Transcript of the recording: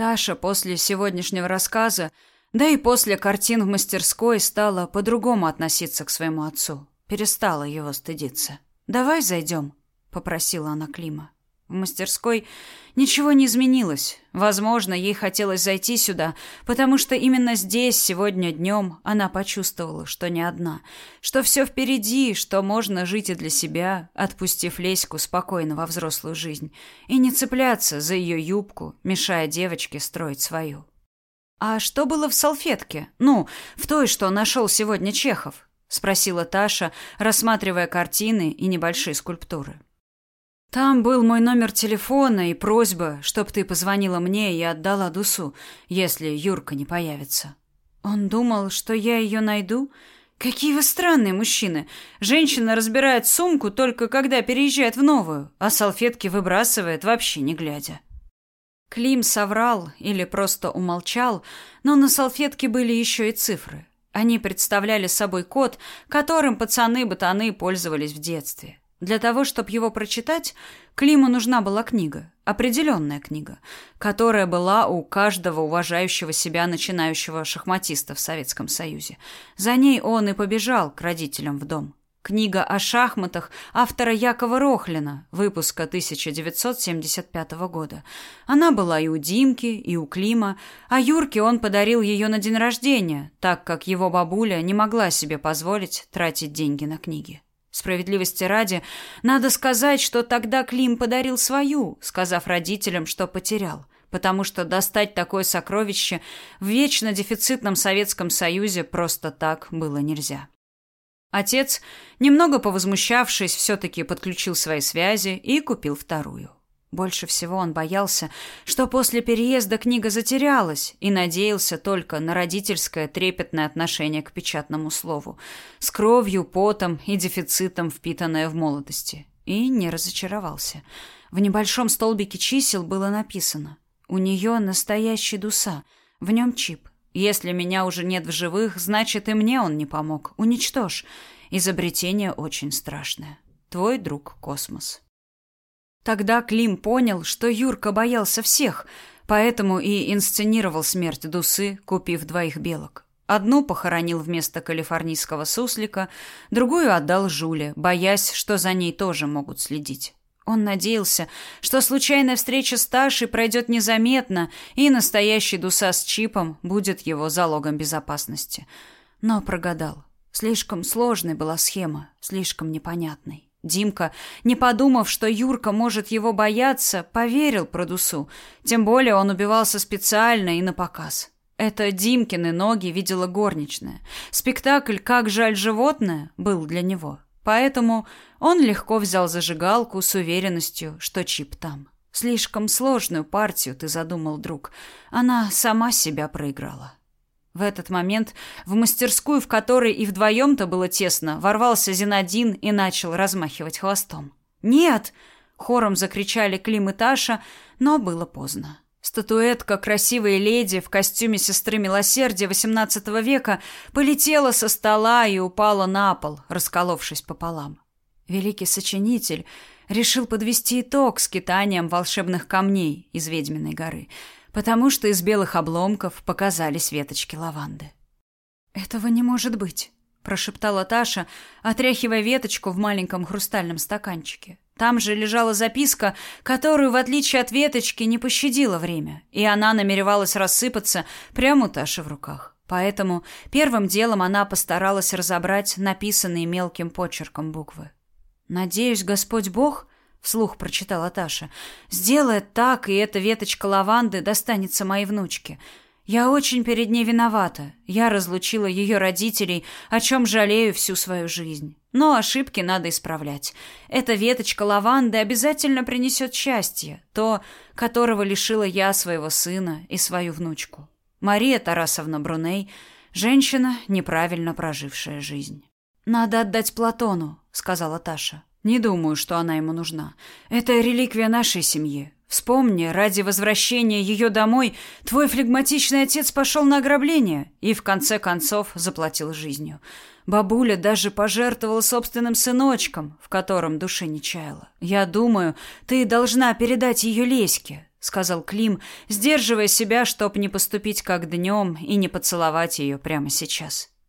Таша после сегодняшнего рассказа, да и после картин в мастерской стала по-другому относиться к своему отцу. Перестала его стыдиться. «Давай зайдем», — попросила она Клима. В мастерской ничего не изменилось. Возможно, ей хотелось зайти сюда, потому что именно здесь, сегодня днем, она почувствовала, что не одна, что все впереди, что можно жить и для себя, отпустив Леську спокойно во взрослую жизнь, и не цепляться за ее юбку, мешая девочке строить свою. «А что было в салфетке? Ну, в той, что нашел сегодня Чехов?» — спросила Таша, рассматривая картины и небольшие скульптуры. Там был мой номер телефона и просьба, чтоб ты позвонила мне и отдала Дусу, если Юрка не появится. Он думал, что я ее найду. Какие вы странные мужчины. Женщина разбирает сумку только когда переезжает в новую, а салфетки выбрасывает вообще не глядя. Клим соврал или просто умолчал, но на салфетке были еще и цифры. Они представляли собой код, которым пацаны-ботаны пользовались в детстве. Для того, чтобы его прочитать, Климу нужна была книга, определенная книга, которая была у каждого уважающего себя начинающего шахматиста в Советском Союзе. За ней он и побежал к родителям в дом. Книга о шахматах автора Якова Рохлина, выпуска 1975 года. Она была и у Димки, и у Клима, а Юрке он подарил ее на день рождения, так как его бабуля не могла себе позволить тратить деньги на книги. Справедливости ради, надо сказать, что тогда Клим подарил свою, сказав родителям, что потерял, потому что достать такое сокровище в вечно дефицитном Советском Союзе просто так было нельзя. Отец, немного повозмущавшись, все-таки подключил свои связи и купил вторую. Больше всего он боялся, что после переезда книга затерялась и надеялся только на родительское трепетное отношение к печатному слову, с кровью, потом и дефицитом, впитанное в молодости. И не разочаровался. В небольшом столбике чисел было написано «У нее настоящий дуса, в нем чип. Если меня уже нет в живых, значит и мне он не помог. Уничтожь. Изобретение очень страшное. Твой друг Космос». Тогда Клим понял, что Юрка боялся всех, поэтому и инсценировал смерть Дусы, купив двоих белок. Одну похоронил вместо калифорнийского суслика, другую отдал Жуле, боясь, что за ней тоже могут следить. Он надеялся, что случайная встреча с Ташей пройдет незаметно, и настоящий Дуса с чипом будет его залогом безопасности. Но прогадал. Слишком сложной была схема, слишком непонятной. Димка, не подумав, что Юрка может его бояться, поверил продусу. Тем более он убивался специально и на показ. Это Димкины ноги видела горничная. Спектакль «Как жаль животное» был для него. Поэтому он легко взял зажигалку с уверенностью, что чип там. Слишком сложную партию ты задумал, друг. Она сама себя проиграла. В этот момент в мастерскую, в которой и вдвоем-то было тесно, ворвался Зинадин и начал размахивать хвостом. «Нет!» — хором закричали Клим и Таша, но было поздно. Статуэтка красивой леди в костюме сестры милосердия XVIII века полетела со стола и упала на пол, расколовшись пополам. Великий сочинитель решил подвести итог скитаниям волшебных камней из Ведьминой горы — потому что из белых обломков показались веточки лаванды. «Этого не может быть», — прошептала Таша, отряхивая веточку в маленьком хрустальном стаканчике. Там же лежала записка, которую, в отличие от веточки, не пощадило время, и она намеревалась рассыпаться прямо у Таши в руках. Поэтому первым делом она постаралась разобрать написанные мелким почерком буквы. «Надеюсь, Господь Бог вслух прочитала Таша. Сделает так, и эта веточка лаванды достанется моей внучке. Я очень перед ней виновата. Я разлучила ее родителей, о чем жалею всю свою жизнь. Но ошибки надо исправлять. Эта веточка лаванды обязательно принесет счастье, то, которого лишила я своего сына и свою внучку. Мария Тарасовна Бруней, женщина, неправильно прожившая жизнь. Надо отдать Платону, сказала Таша. Не думаю, что она ему нужна. Это реликвия нашей семьи. Вспомни, ради возвращения ее домой твой флегматичный отец пошел на ограбление и в конце концов заплатил жизнью. Бабуля даже пожертвовала собственным сыночком, в котором души не чаяла. Я думаю, ты должна передать ее Леське. сказал Клим, сдерживая себя, чтоб не поступить как днем и не поцеловать ее прямо сейчас.